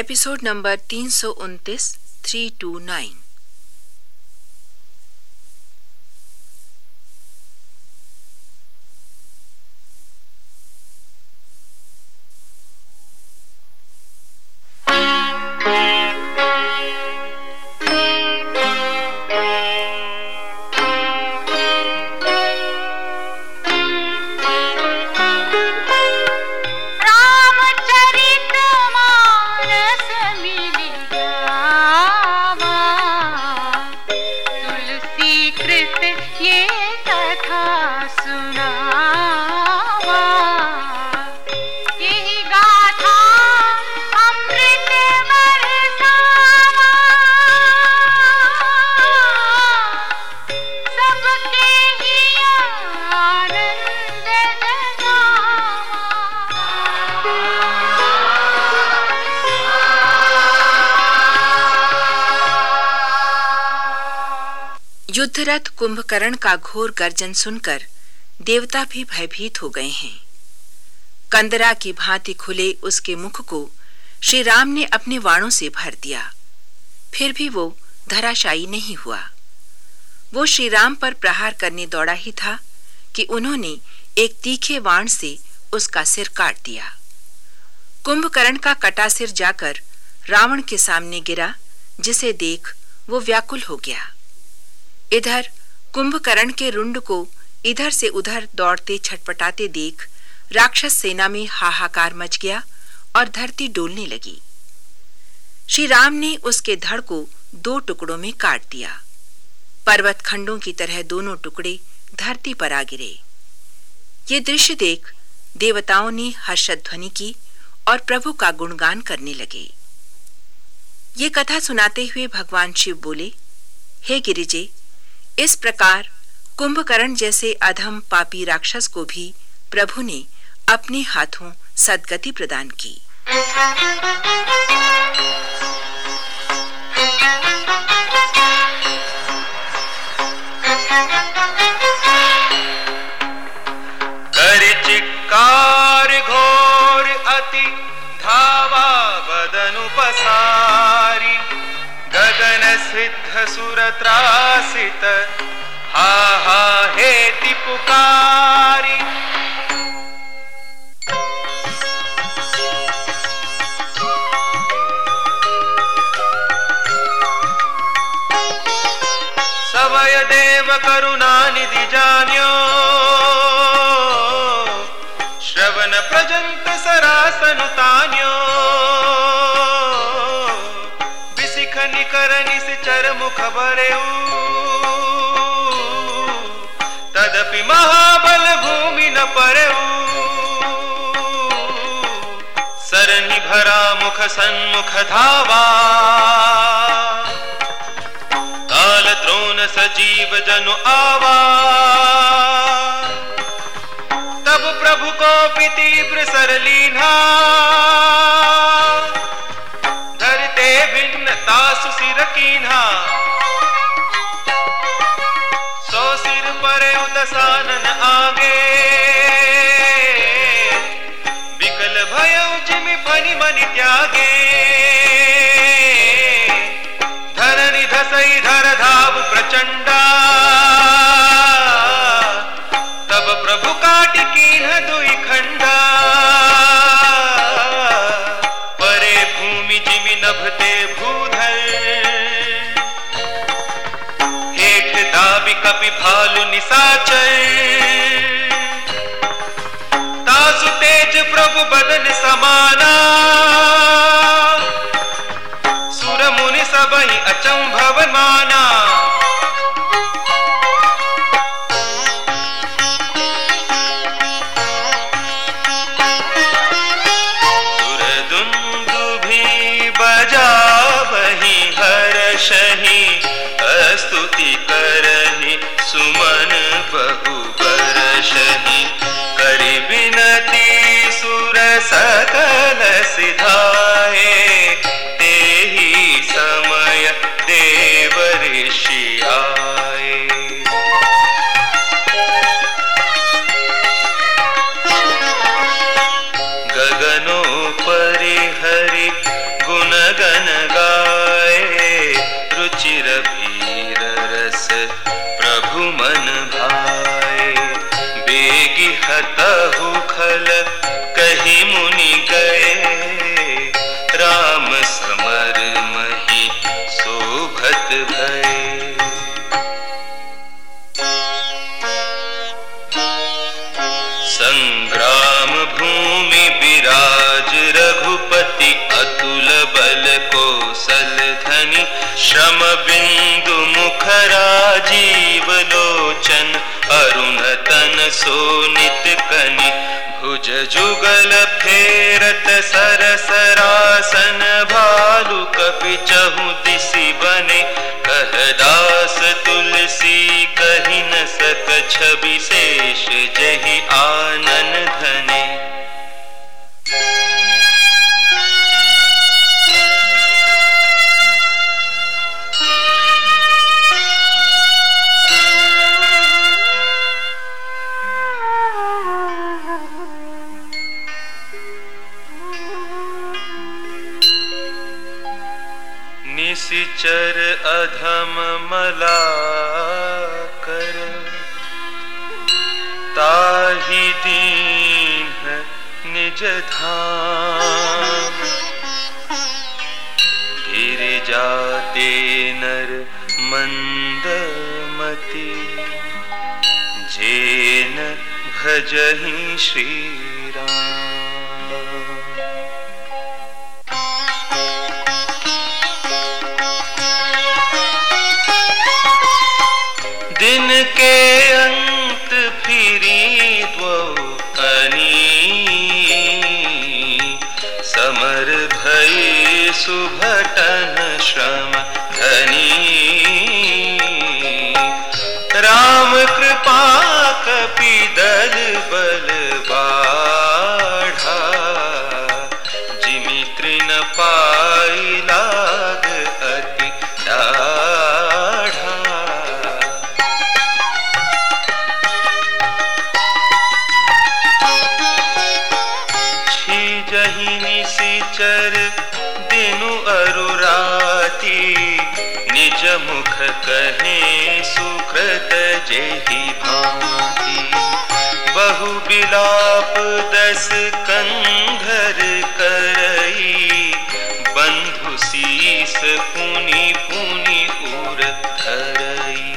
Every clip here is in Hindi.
एपिसोड नंबर तीन सौ उनतीस थ्री टू नाइन युद्धरथ कुंभकर्ण का घोर गर्जन सुनकर देवता भी भयभीत हो गए हैं। कंदरा की भांति खुले उसके मुख को श्री राम ने अपने वाणों से भर दिया। फिर भी वो धराशायी नहीं हुआ। वो श्री राम पर प्रहार करने दौड़ा ही था कि उन्होंने एक तीखे वाण से उसका सिर काट दिया। कुंभकर्ण का कटा सिर जाकर रावण के सामने गिरा, जिसे देख वो व्याकुल हो गया। इधर कुंभकर्ण के रुंड को इधर से उधर दौड़ते छटपटाते देख राक्षस सेना में हाहाकार मच गया और धरती डोलने लगी। श्री राम ने उसके धड़ को दो टुकड़ों में काट दिया। पर्वत खंडों की तरह दोनों टुकड़े धरती पर आ गिरे। ये दृश्य देख देवताओं ने हर्षध्वनि की और प्रभु का गुणगान करने लगे। ये कथा सुनाते हुए भगवान शिव बोले, हे गिरिजे इस प्रकार कुंभकर्ण जैसे अधम पापी राक्षस को भी प्रभु ने अपने हाथों सदगति प्रदान की। श्रवण प्रजंत सरासनुतान्यो चर मुख तदपि महाबल भूमि न परेऊ। सरनि भरा मुख सन्मुख धावा। काल द्रोण सजीव जनु आवा। को तीव्र सरलीना। कीन्हा। सो सिर पर उदसानन आगे। विकल भय जिमि फनि मनि त्यागे। धरनि धसई धर काट दुई खंडा। परे भूमि जिमि नभते कपि भालु निसाचर तासु तेज प्रभु बदन सोनित कनि भुज जुगल फेरत सरसरासन भालु कपि चहु दिशि बने। निशिचर अधम मला कर ताही दीन निज धाम। गिर जाते नर मंदमती। जेन भजहि श्री राम दिन जही निशिचर दिनु अरुराती। निज मुख कहे सुकृत जेहि भांति। बहु बिलाप दस कंधर करई। बंधु शीस पुनि पुनि उर धरई।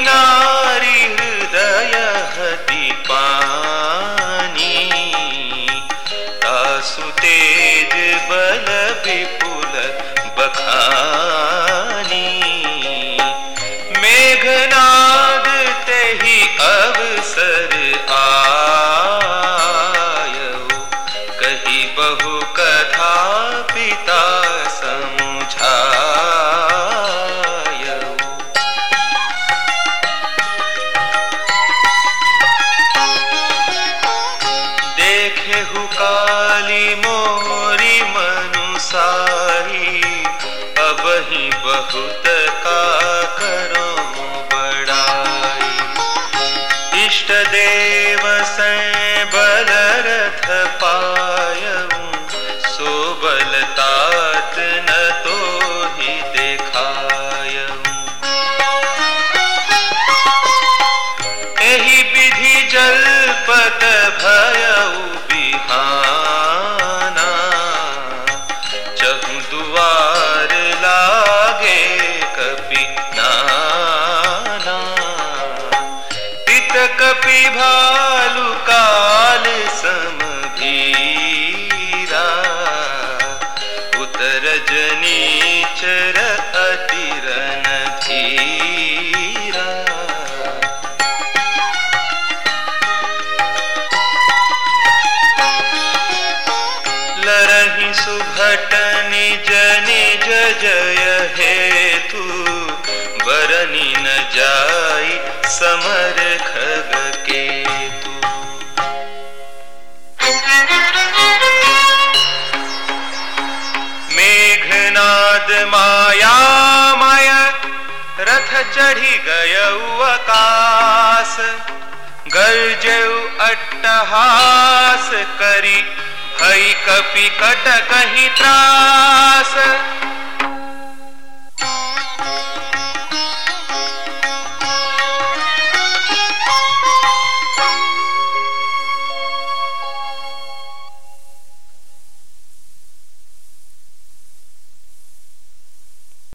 नारी भयउ बिहाना चहु दुआर लागे कपि नाना। पित कपि भालु काल हेतु बरनी न जाई समर खग केतु मेघनाद मायामय, रथ चढ़ी गयऊ आकाश। गर्जऊ अट्टहास करी, भई कपि कट कहीं त्रास।